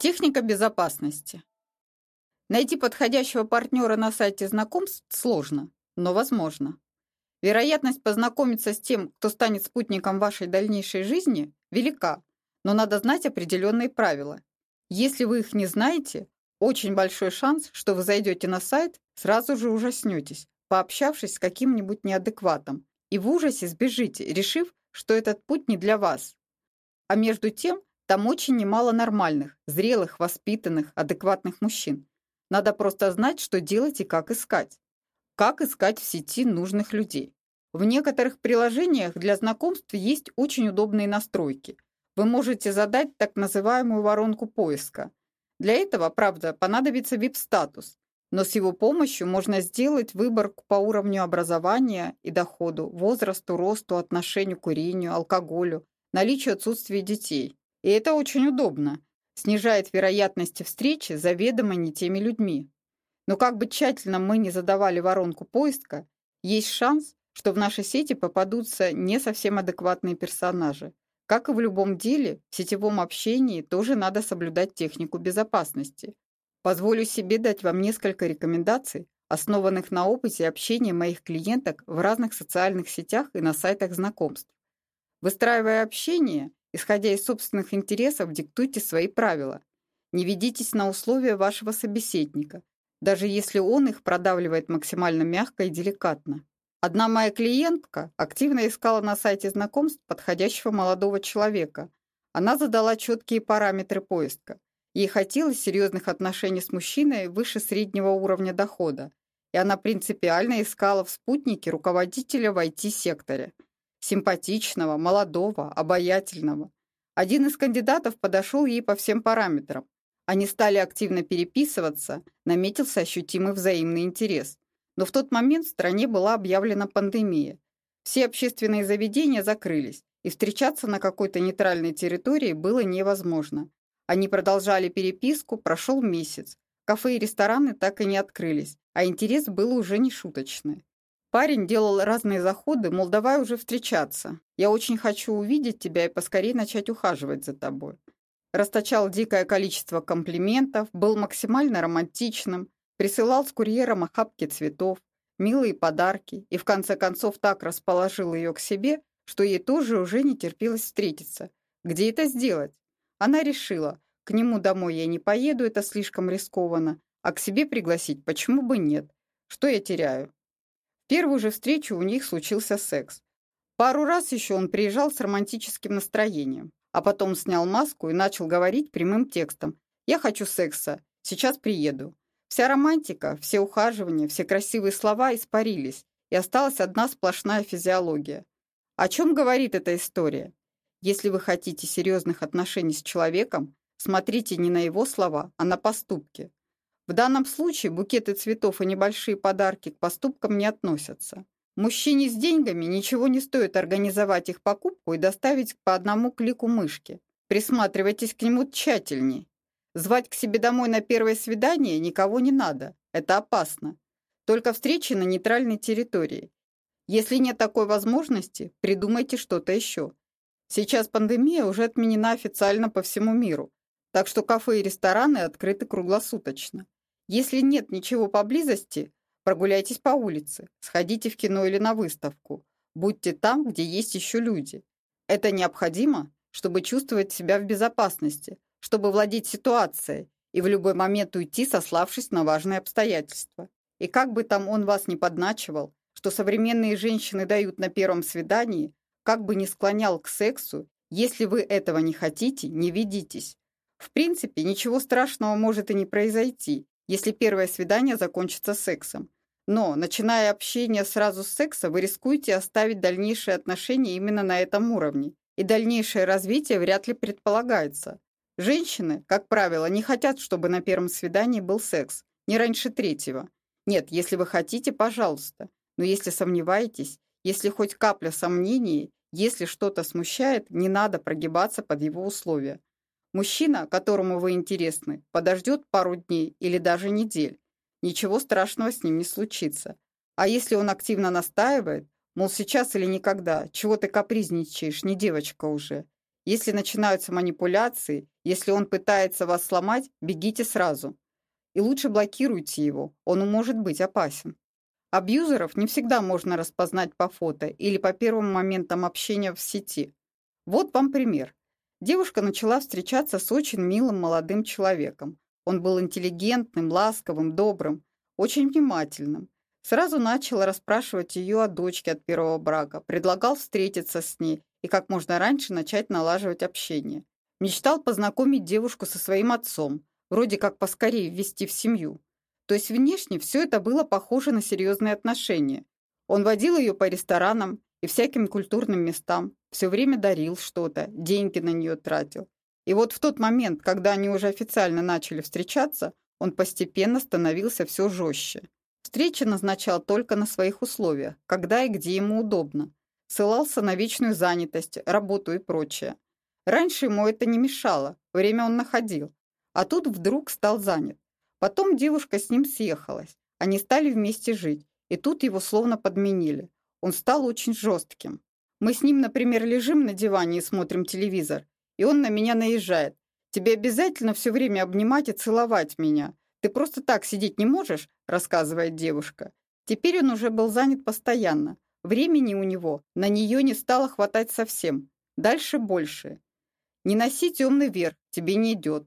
Техника безопасности. Найти подходящего партнера на сайте знакомств сложно, но возможно. Вероятность познакомиться с тем, кто станет спутником вашей дальнейшей жизни, велика, но надо знать определенные правила. Если вы их не знаете, очень большой шанс, что вы зайдете на сайт, сразу же ужаснетесь, пообщавшись с каким-нибудь неадекватом, и в ужасе сбежите, решив, что этот путь не для вас. А между тем, там очень немало нормальных, зрелых, воспитанных, адекватных мужчин. Надо просто знать, что делать и как искать. Как искать в сети нужных людей. В некоторых приложениях для знакомств есть очень удобные настройки. Вы можете задать так называемую воронку поиска. Для этого, правда, понадобится VIP-статус, но с его помощью можно сделать выборку по уровню образования и доходу, возрасту, росту, отношению к курению, алкоголю, наличию отсутствия детей. И это очень удобно. Снижает вероятности встречи заведомо не теми людьми. Но как бы тщательно мы не задавали воронку поиска, есть шанс, что в нашей сети попадутся не совсем адекватные персонажи. Как и в любом деле, в сетевом общении тоже надо соблюдать технику безопасности. Позволю себе дать вам несколько рекомендаций, основанных на опыте общения моих клиенток в разных социальных сетях и на сайтах знакомств. Выстраивая общение, исходя из собственных интересов, диктуйте свои правила. Не ведитесь на условия вашего собеседника, даже если он их продавливает максимально мягко и деликатно. Одна моя клиентка активно искала на сайте знакомств подходящего молодого человека. Она задала четкие параметры поиска. Ей хотелось серьезных отношений с мужчиной выше среднего уровня дохода, и она принципиально искала в спутнике руководителя в IT-секторе. Симпатичного, молодого, обаятельного. Один из кандидатов подошел ей по всем параметрам. Они стали активно переписываться, наметился ощутимый взаимный интерес. Но в тот момент в стране была объявлена пандемия. Все общественные заведения закрылись, и встречаться на какой-то нейтральной территории было невозможно. Они продолжали переписку, прошел месяц. Кафе и рестораны так и не открылись, а интерес был уже не шуточный. Парень делал разные заходы, мол, давай уже встречаться. Я очень хочу увидеть тебя и поскорее начать ухаживать за тобой. Расточал дикое количество комплиментов, был максимально романтичным, Присылал с курьером охапки цветов, милые подарки и в конце концов так расположил ее к себе, что ей тоже уже не терпелось встретиться. Где это сделать? Она решила, к нему домой я не поеду, это слишком рискованно, а к себе пригласить почему бы нет? Что я теряю? Первую же встречу у них случился секс. Пару раз еще он приезжал с романтическим настроением, а потом снял маску и начал говорить прямым текстом «Я хочу секса, сейчас приеду». Вся романтика, все ухаживания, все красивые слова испарились, и осталась одна сплошная физиология. О чем говорит эта история? Если вы хотите серьезных отношений с человеком, смотрите не на его слова, а на поступки. В данном случае букеты цветов и небольшие подарки к поступкам не относятся. Мужчине с деньгами ничего не стоит организовать их покупку и доставить по одному клику мышки. Присматривайтесь к нему тщательнее Звать к себе домой на первое свидание никого не надо. Это опасно. Только встречи на нейтральной территории. Если нет такой возможности, придумайте что-то еще. Сейчас пандемия уже отменена официально по всему миру, так что кафе и рестораны открыты круглосуточно. Если нет ничего поблизости, прогуляйтесь по улице, сходите в кино или на выставку. Будьте там, где есть еще люди. Это необходимо, чтобы чувствовать себя в безопасности – чтобы владеть ситуацией и в любой момент уйти, сославшись на важные обстоятельства. И как бы там он вас ни подначивал, что современные женщины дают на первом свидании, как бы ни склонял к сексу, если вы этого не хотите, не ведитесь. В принципе, ничего страшного может и не произойти, если первое свидание закончится сексом. Но, начиная общение сразу с секса, вы рискуете оставить дальнейшие отношения именно на этом уровне, и дальнейшее развитие вряд ли предполагается. Женщины, как правило, не хотят, чтобы на первом свидании был секс, не раньше третьего. Нет, если вы хотите, пожалуйста. Но если сомневаетесь, если хоть капля сомнений, если что-то смущает, не надо прогибаться под его условия. Мужчина, которому вы интересны, подождет пару дней или даже недель. Ничего страшного с ним не случится. А если он активно настаивает, мол, сейчас или никогда, чего ты капризничаешь, не девочка уже. Если начинаются манипуляции, Если он пытается вас сломать, бегите сразу. И лучше блокируйте его, он может быть опасен. Абьюзеров не всегда можно распознать по фото или по первым моментам общения в сети. Вот вам пример. Девушка начала встречаться с очень милым молодым человеком. Он был интеллигентным, ласковым, добрым, очень внимательным. Сразу начал расспрашивать ее о дочке от первого брака, предлагал встретиться с ней и как можно раньше начать налаживать общение. Мечтал познакомить девушку со своим отцом, вроде как поскорее ввести в семью. То есть внешне все это было похоже на серьезные отношения. Он водил ее по ресторанам и всяким культурным местам, все время дарил что-то, деньги на нее тратил. И вот в тот момент, когда они уже официально начали встречаться, он постепенно становился все жестче. Встречи назначал только на своих условиях, когда и где ему удобно. Ссылался на вечную занятость, работу и прочее. Раньше ему это не мешало, время он находил. А тут вдруг стал занят. Потом девушка с ним съехалась. Они стали вместе жить, и тут его словно подменили. Он стал очень жестким. Мы с ним, например, лежим на диване и смотрим телевизор, и он на меня наезжает. Тебе обязательно все время обнимать и целовать меня. Ты просто так сидеть не можешь, рассказывает девушка. Теперь он уже был занят постоянно. Времени у него на нее не стало хватать совсем. Дальше больше. Не носи темный верх, тебе не идет.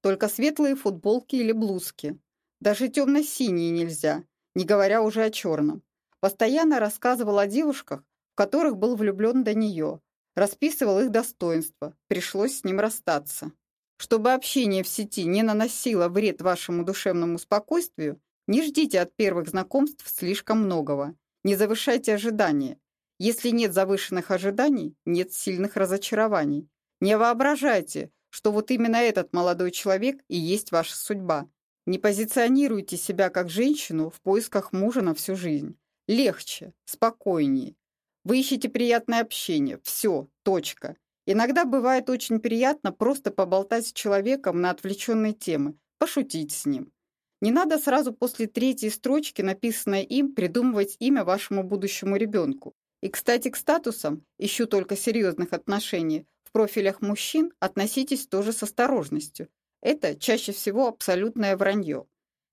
Только светлые футболки или блузки. Даже темно-синие нельзя, не говоря уже о черном. Постоянно рассказывал о девушках, в которых был влюблен до нее, расписывал их достоинства, пришлось с ним расстаться. Чтобы общение в сети не наносило вред вашему душевному спокойствию, не ждите от первых знакомств слишком многого. Не завышайте ожидания. Если нет завышенных ожиданий, нет сильных разочарований. Не воображайте, что вот именно этот молодой человек и есть ваша судьба. Не позиционируйте себя как женщину в поисках мужа на всю жизнь. Легче, спокойнее, вы ищете приятное общение. Все, точка. Иногда бывает очень приятно просто поболтать с человеком на отвлеченные темы, пошутить с ним. Не надо сразу после третьей строчки, написанной им, придумывать имя вашему будущему ребенку. И, кстати, к статусам, ищу только серьезных отношений, в профилях мужчин относитесь тоже с осторожностью. Это чаще всего абсолютное вранье.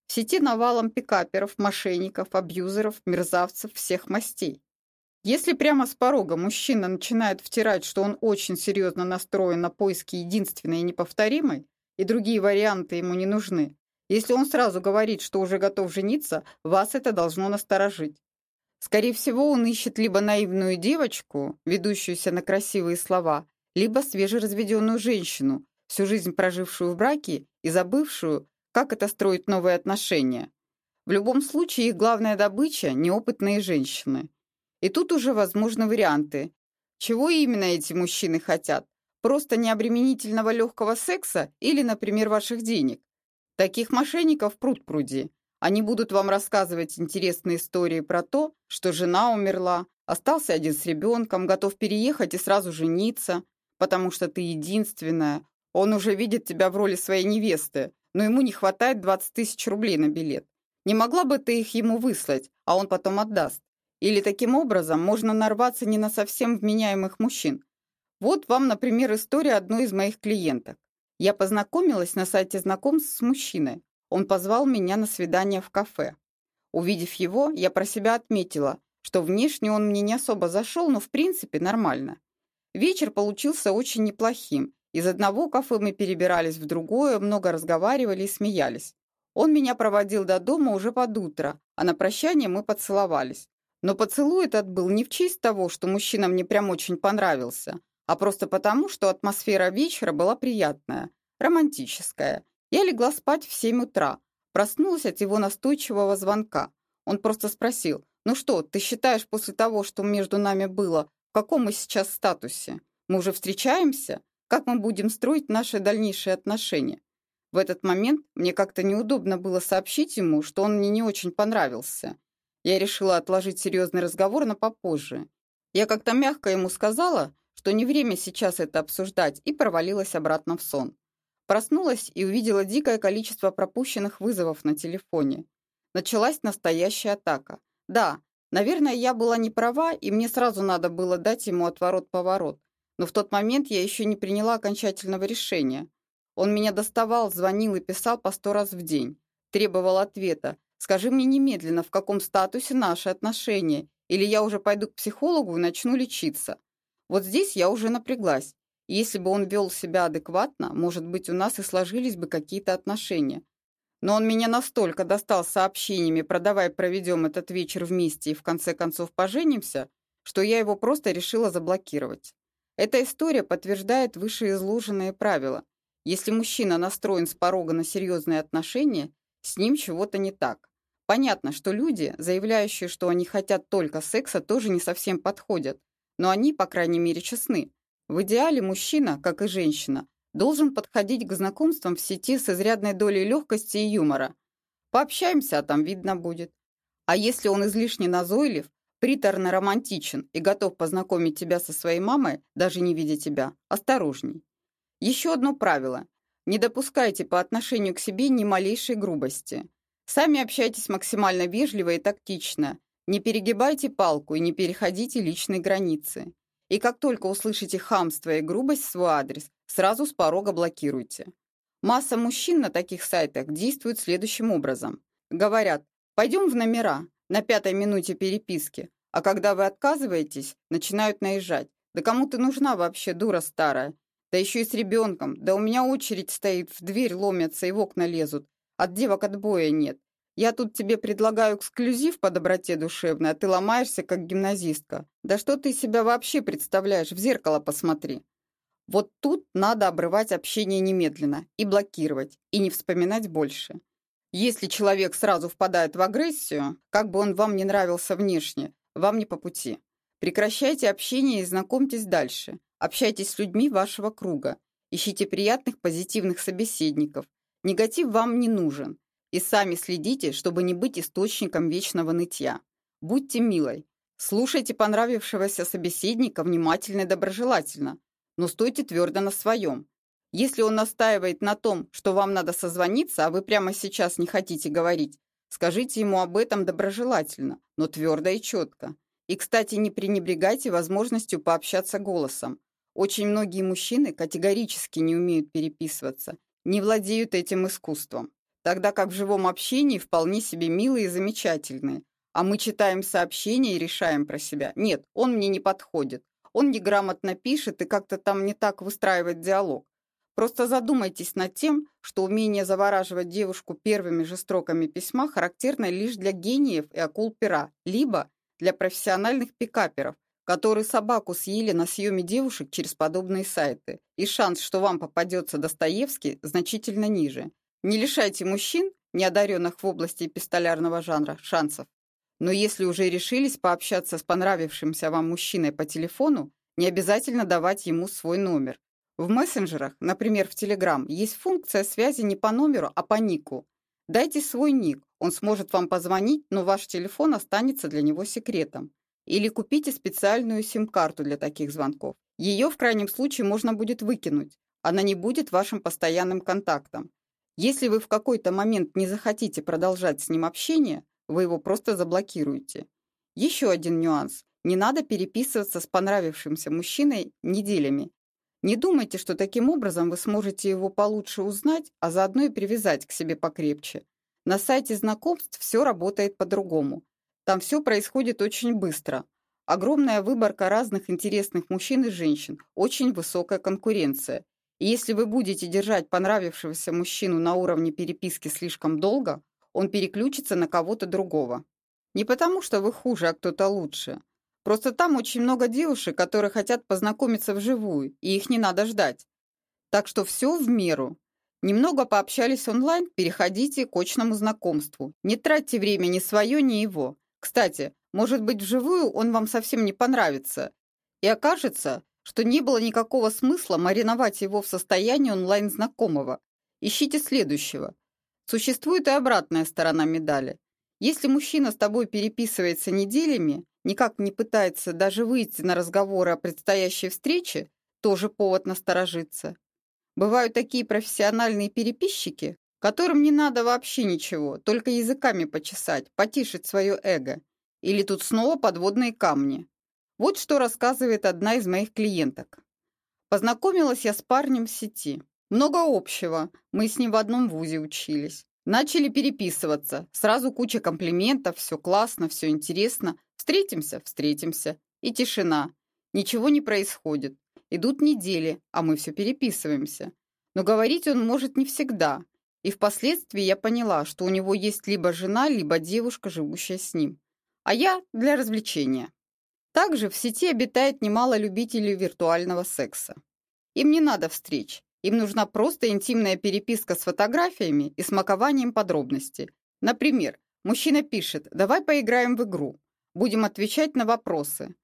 В сети навалом пикаперов, мошенников, абьюзеров, мерзавцев всех мастей. Если прямо с порога мужчина начинает втирать, что он очень серьезно настроен на поиски единственной и неповторимой, и другие варианты ему не нужны, если он сразу говорит, что уже готов жениться, вас это должно насторожить. Скорее всего, он ищет либо наивную девочку, ведущуюся на красивые слова, либо свежеразведенную женщину, всю жизнь прожившую в браке и забывшую, как это строить новые отношения. В любом случае, их главная добыча – неопытные женщины – и тут уже возможны варианты. Чего именно эти мужчины хотят? Просто необременительного легкого секса или, например, ваших денег? Таких мошенников пруд пруди. Они будут вам рассказывать интересные истории про то, что жена умерла, остался один с ребенком, готов переехать и сразу жениться, потому что ты единственная. Он уже видит тебя в роли своей невесты, но ему не хватает 20 тысяч рублей на билет. Не могла бы ты их ему выслать, а он потом отдаст? Или таким образом можно нарваться не на совсем вменяемых мужчин. Вот вам, например, история одной из моих клиенток. Я познакомилась на сайте знакомств с мужчиной. Он позвал меня на свидание в кафе. Увидев его, я про себя отметила, что внешне он мне не особо зашел, но в принципе нормально. Вечер получился очень неплохим. Из одного кафе мы перебирались в другое, много разговаривали и смеялись. Он меня проводил до дома уже под утро, а на прощание мы поцеловались. Но поцелуй этот был не в честь того, что мужчина мне прям очень понравился, а просто потому, что атмосфера вечера была приятная, романтическая. Я легла спать в 7 утра, проснулась от его настойчивого звонка. Он просто спросил, «Ну что, ты считаешь после того, что между нами было, в каком мы сейчас статусе? Мы уже встречаемся? Как мы будем строить наши дальнейшие отношения?» В этот момент мне как-то неудобно было сообщить ему, что он мне не очень понравился. Я решила отложить серьезный разговор на попозже. Я как-то мягко ему сказала, что не время сейчас это обсуждать, и провалилась обратно в сон. Проснулась и увидела дикое количество пропущенных вызовов на телефоне. Началась настоящая атака. Да, наверное, я была не права, и мне сразу надо было дать ему отворот-поворот. Но в тот момент я еще не приняла окончательного решения. Он меня доставал, звонил и писал по сто раз в день. Требовал ответа. «Скажи мне немедленно, в каком статусе наши отношения, или я уже пойду к психологу и начну лечиться». Вот здесь я уже напряглась. Если бы он вел себя адекватно, может быть, у нас и сложились бы какие-то отношения. Но он меня настолько достал сообщениями про «давай проведем этот вечер вместе и в конце концов поженимся», что я его просто решила заблокировать. Эта история подтверждает вышеизложенные правила. Если мужчина настроен с порога на серьезные отношения, с ним чего-то не так. Понятно, что люди, заявляющие, что они хотят только секса, тоже не совсем подходят, но они, по крайней мере, честны. В идеале мужчина, как и женщина, должен подходить к знакомствам в сети с изрядной долей легкости и юмора. Пообщаемся, а там видно будет. А если он излишне назойлив, приторно романтичен и готов познакомить тебя со своей мамой, даже не видя тебя, осторожней. Еще одно правило. Не допускайте по отношению к себе ни малейшей грубости. Сами общайтесь максимально вежливо и тактично. Не перегибайте палку и не переходите личные границы. И как только услышите хамство и грубость в свой адрес, сразу с порога блокируйте. Масса мужчин на таких сайтах действует следующим образом. Говорят, пойдем в номера, на пятой минуте переписки, а когда вы отказываетесь, начинают наезжать. Да кому ты нужна вообще, дура старая? Да еще и с ребенком. Да у меня очередь стоит, в дверь ломятся и в окна лезут. От девок отбоя нет. Я тут тебе предлагаю эксклюзив по доброте душевной, а ты ломаешься, как гимназистка. Да что ты себя вообще представляешь? В зеркало посмотри. Вот тут надо обрывать общение немедленно и блокировать, и не вспоминать больше. Если человек сразу впадает в агрессию, как бы он вам не нравился внешне, вам не по пути. Прекращайте общение и знакомьтесь дальше. Общайтесь с людьми вашего круга. Ищите приятных, позитивных собеседников. Негатив вам не нужен. И сами следите, чтобы не быть источником вечного нытья. Будьте милой. Слушайте понравившегося собеседника внимательно и доброжелательно, но стойте твердо на своем. Если он настаивает на том, что вам надо созвониться, а вы прямо сейчас не хотите говорить, скажите ему об этом доброжелательно, но твердо и четко. И, кстати, не пренебрегайте возможностью пообщаться голосом. Очень многие мужчины категорически не умеют переписываться, не владеют этим искусством тогда как в живом общении вполне себе милые и замечательные. А мы читаем сообщения и решаем про себя. Нет, он мне не подходит. Он неграмотно пишет и как-то там не так выстраивает диалог. Просто задумайтесь над тем, что умение завораживать девушку первыми же строками письма характерно лишь для гениев и акул пера, либо для профессиональных пикаперов, которые собаку съели на съеме девушек через подобные сайты. И шанс, что вам попадется Достоевский, значительно ниже. Не лишайте мужчин, неодаренных в области эпистолярного жанра, шансов. Но если уже решились пообщаться с понравившимся вам мужчиной по телефону, не обязательно давать ему свой номер. В мессенджерах, например, в Telegram, есть функция связи не по номеру, а по нику. Дайте свой ник, он сможет вам позвонить, но ваш телефон останется для него секретом. Или купите специальную сим-карту для таких звонков. Ее в крайнем случае можно будет выкинуть. Она не будет вашим постоянным контактом. Если вы в какой-то момент не захотите продолжать с ним общение, вы его просто заблокируете. Еще один нюанс. Не надо переписываться с понравившимся мужчиной неделями. Не думайте, что таким образом вы сможете его получше узнать, а заодно и привязать к себе покрепче. На сайте знакомств все работает по-другому. Там все происходит очень быстро. Огромная выборка разных интересных мужчин и женщин, очень высокая конкуренция. И если вы будете держать понравившегося мужчину на уровне переписки слишком долго, он переключится на кого-то другого. Не потому, что вы хуже, а кто-то лучше. Просто там очень много девушек, которые хотят познакомиться вживую, и их не надо ждать. Так что все в меру. Немного пообщались онлайн, переходите к очному знакомству. Не тратьте время ни свое, ни его. Кстати, может быть, вживую он вам совсем не понравится. И окажется, что не было никакого смысла мариновать его в состоянии онлайн-знакомого. Ищите следующего. Существует и обратная сторона медали. Если мужчина с тобой переписывается неделями, никак не пытается даже выйти на разговоры о предстоящей встрече, тоже повод насторожиться. Бывают такие профессиональные переписчики, которым не надо вообще ничего, только языками почесать, потишить свое эго. Или тут снова подводные камни. Вот что рассказывает одна из моих клиенток. Познакомилась я с парнем в сети. Много общего. Мы с ним в одном вузе учились. Начали переписываться. Сразу куча комплиментов, все классно, все интересно. Встретимся, встретимся. И тишина. Ничего не происходит. Идут недели, а мы все переписываемся. Но говорить он может не всегда. И впоследствии я поняла, что у него есть либо жена, либо девушка, живущая с ним. А я для развлечения. Также в сети обитает немало любителей виртуального секса. Им не надо встреч. Им нужна просто интимная переписка с фотографиями и смакованием подробностей. Например, мужчина пишет «давай поиграем в игру». Будем отвечать на вопросы.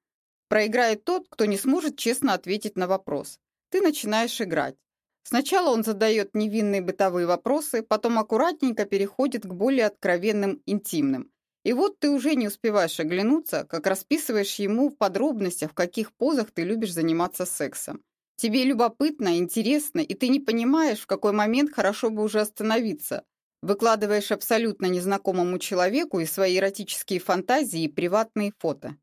Проиграет тот, кто не сможет честно ответить на вопрос. Ты начинаешь играть. Сначала он задает невинные бытовые вопросы, потом аккуратненько переходит к более откровенным, интимным. И вот ты уже не успеваешь оглянуться, как расписываешь ему в подробностях, в каких позах ты любишь заниматься сексом. Тебе любопытно, интересно, и ты не понимаешь, в какой момент хорошо бы уже остановиться. Выкладываешь абсолютно незнакомому человеку и свои эротические фантазии и приватные фото.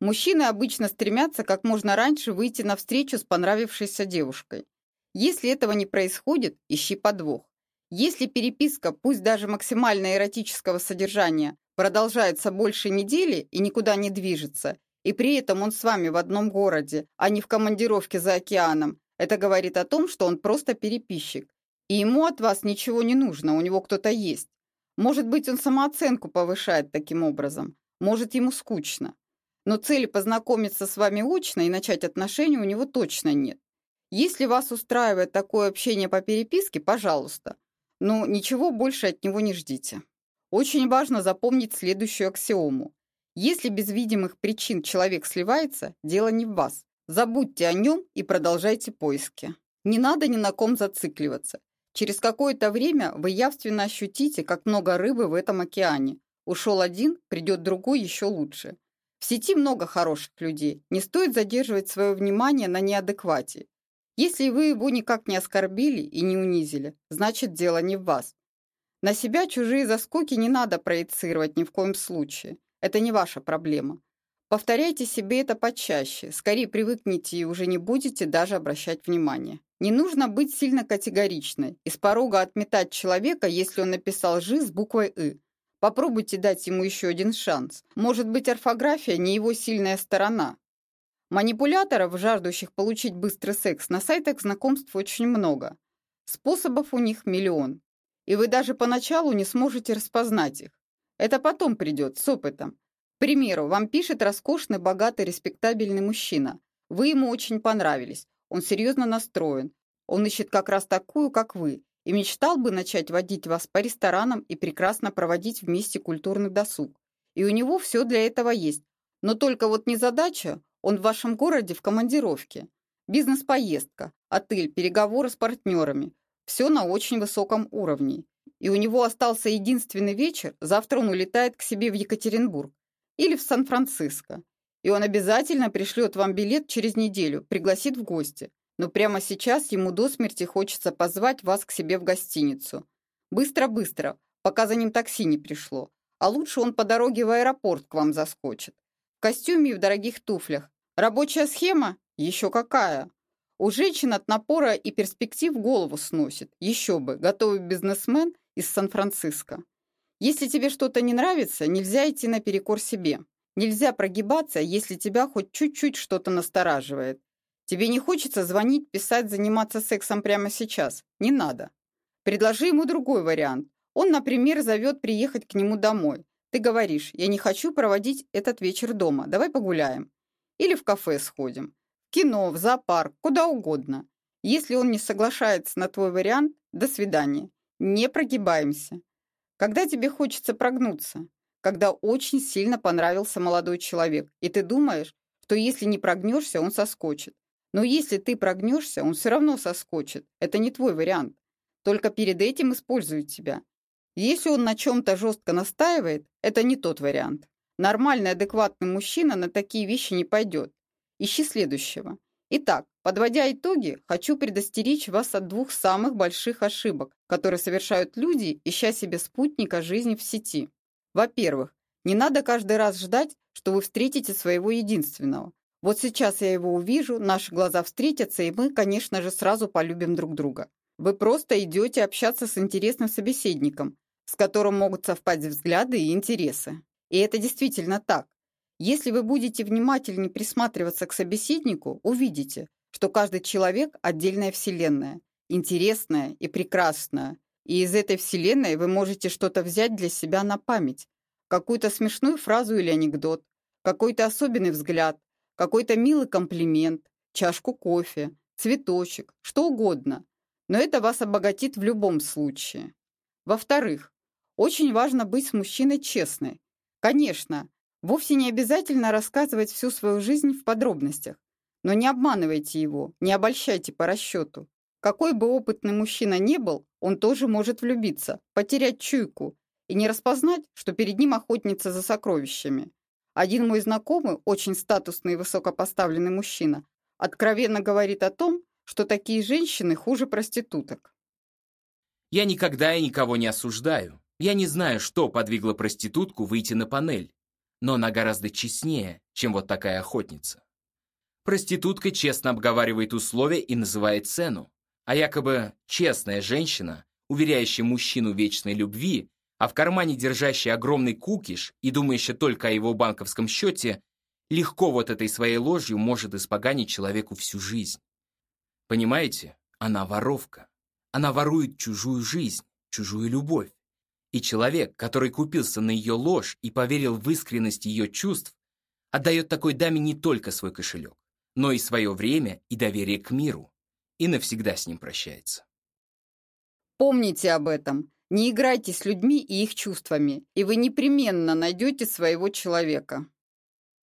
Мужчины обычно стремятся как можно раньше выйти на встречу с понравившейся девушкой. Если этого не происходит, ищи подвох. Если переписка, пусть даже максимально эротического содержания, продолжается больше недели и никуда не движется, и при этом он с вами в одном городе, а не в командировке за океаном. Это говорит о том, что он просто переписчик. И ему от вас ничего не нужно, у него кто-то есть. Может быть, он самооценку повышает таким образом. Может, ему скучно. Но цели познакомиться с вами очно и начать отношения у него точно нет. Если вас устраивает такое общение по переписке, пожалуйста. Но ничего больше от него не ждите. Очень важно запомнить следующую аксиому. Если без видимых причин человек сливается, дело не в вас. Забудьте о нем и продолжайте поиски. Не надо ни на ком зацикливаться. Через какое-то время вы явственно ощутите, как много рыбы в этом океане. Ушел один, придет другой еще лучше. В сети много хороших людей. Не стоит задерживать свое внимание на неадеквате. Если вы его никак не оскорбили и не унизили, значит дело не в вас. На себя чужие заскоки не надо проецировать ни в коем случае. Это не ваша проблема. Повторяйте себе это почаще, скорее привыкните и уже не будете даже обращать внимание. Не нужно быть сильно категоричной и с порога отметать человека, если он написал «жи» с буквой «ы». Попробуйте дать ему еще один шанс. Может быть, орфография не его сильная сторона. Манипуляторов, жаждущих получить быстрый секс, на сайтах знакомств очень много. Способов у них миллион. И вы даже поначалу не сможете распознать их. Это потом придет, с опытом. К примеру, вам пишет роскошный, богатый, респектабельный мужчина. Вы ему очень понравились. Он серьезно настроен. Он ищет как раз такую, как вы, и мечтал бы начать водить вас по ресторанам и прекрасно проводить вместе культурный досуг. И у него все для этого есть. Но только вот не задача, он в вашем городе в командировке. Бизнес-поездка, отель, переговоры с партнерами. Все на очень высоком уровне и у него остался единственный вечер, завтра он улетает к себе в Екатеринбург или в Сан-Франциско. И он обязательно пришлет вам билет через неделю, пригласит в гости. Но прямо сейчас ему до смерти хочется позвать вас к себе в гостиницу. Быстро-быстро, пока за ним такси не пришло. А лучше он по дороге в аэропорт к вам заскочит. В костюме и в дорогих туфлях. Рабочая схема? Еще какая. У женщин от напора и перспектив голову сносит. Еще бы, готовый бизнесмен из Сан-Франциско. Если тебе что-то не нравится, нельзя идти наперекор себе. Нельзя прогибаться, если тебя хоть чуть-чуть что-то настораживает. Тебе не хочется звонить, писать, заниматься сексом прямо сейчас. Не надо. Предложи ему другой вариант. Он, например, зовет приехать к нему домой. Ты говоришь, я не хочу проводить этот вечер дома, давай погуляем. Или в кафе сходим. В кино, в зоопарк, куда угодно. Если он не соглашается на твой вариант, до свидания. Не прогибаемся. Когда тебе хочется прогнуться? Когда очень сильно понравился молодой человек, и ты думаешь, что если не прогнешься, он соскочит. Но если ты прогнешься, он все равно соскочит. Это не твой вариант. Только перед этим использует тебя. Если он на чем-то жестко настаивает, это не тот вариант. Нормальный, адекватный мужчина на такие вещи не пойдет. Ищи следующего. Итак, подводя итоги, хочу предостеречь вас от двух самых больших ошибок, которые совершают люди, ища себе спутника жизни в сети. Во-первых, не надо каждый раз ждать, что вы встретите своего единственного. Вот сейчас я его увижу, наши глаза встретятся, и мы, конечно же, сразу полюбим друг друга. Вы просто идете общаться с интересным собеседником, с которым могут совпасть взгляды и интересы. И это действительно так. Если вы будете внимательнее присматриваться к собеседнику, увидите, что каждый человек – отдельная вселенная, интересная и прекрасная. И из этой вселенной вы можете что-то взять для себя на память. Какую-то смешную фразу или анекдот, какой-то особенный взгляд, какой-то милый комплимент, чашку кофе, цветочек, что угодно. Но это вас обогатит в любом случае. Во-вторых, очень важно быть с мужчиной честной. Конечно, вовсе не обязательно рассказывать всю свою жизнь в подробностях, но не обманывайте его, не обольщайте по расчету. Какой бы опытный мужчина ни был, он тоже может влюбиться, потерять чуйку и не распознать, что перед ним охотница за сокровищами. Один мой знакомый, очень статусный и высокопоставленный мужчина, откровенно говорит о том, что такие женщины хуже проституток. Я никогда и никого не осуждаю. Я не знаю, что подвигло проститутку выйти на панель, но она гораздо честнее, чем вот такая охотница. Проститутка честно обговаривает условия и называет цену, а якобы честная женщина, уверяющая мужчину вечной любви, а в кармане держащая огромный кукиш и думающая только о его банковском счете, легко вот этой своей ложью может испоганить человеку всю жизнь. Понимаете, она воровка. Она ворует чужую жизнь, чужую любовь. И человек, который купился на ее ложь и поверил в искренность ее чувств, отдает такой даме не только свой кошелек, но и свое время и доверие к миру, и навсегда с ним прощается. Помните об этом. Не играйте с людьми и их чувствами, и вы непременно найдете своего человека.